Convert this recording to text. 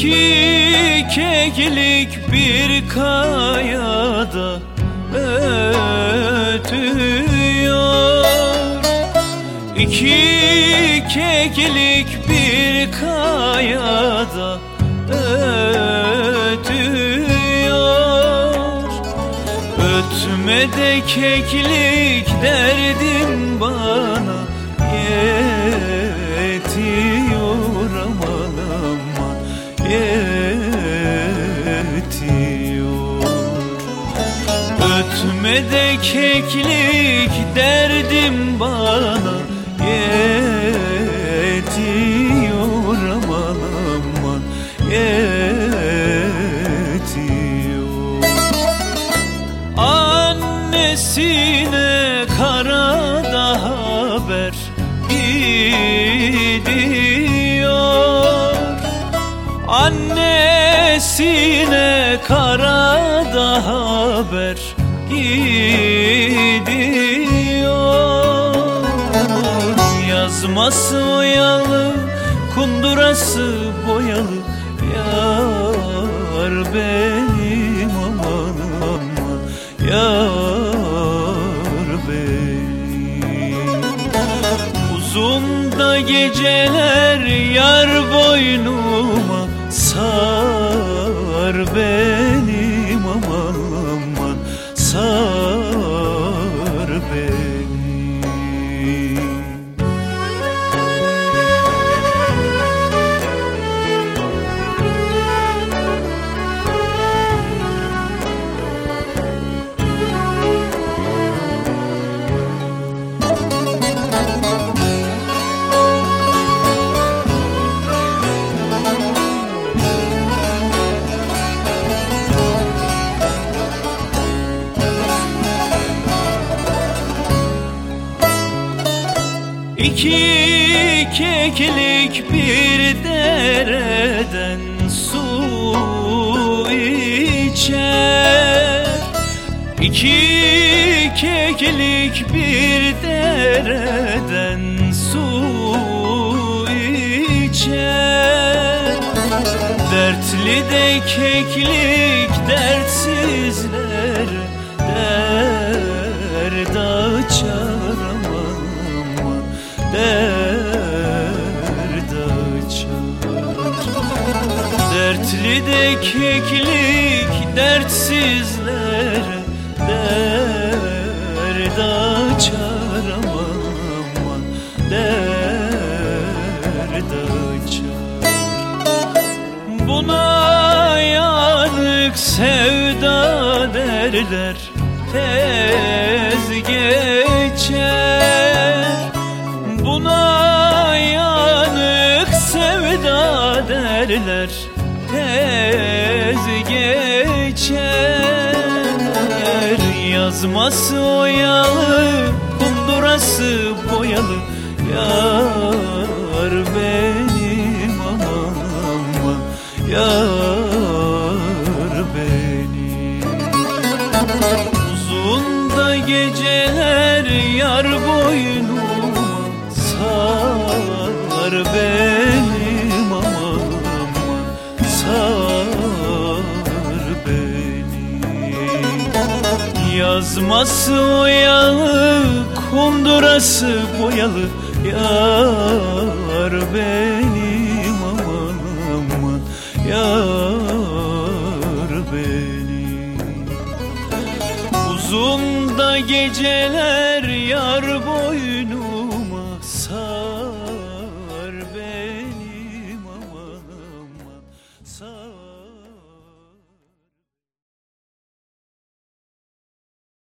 İki keklik bir kayada ötüyor. İki keklik bir kayada ötüyor. Ötme de keklik derdim bana Ötme de keklik derdim bana yetiyor aman aman yetiyor. Annesine karada haber gidiyor. Annesine karada haber gidiyor. Yazması oyalı, kundurası boyalı. Yar benim aman aman Yar benim. Uzun da geceler yar boynuma Sar benim İki keklik bir dereden su içer. İki keklik bir dereden su içer. Dertli de keklik dertsizler Derd açar de keklik dertsizler Derd açar aman aman Derd açar. Buna yanık sevda derler Tez geçer. Buna yanık sevda derler geçer. Yazması oyalı Kundurası boyalı. Yar benim aman aman Yar benim. Uzun da geceler yar boynuma Sar benim Yazması oyalı Kundurası boyalı. Yar benim aman aman Yar benim. Uzun da geceler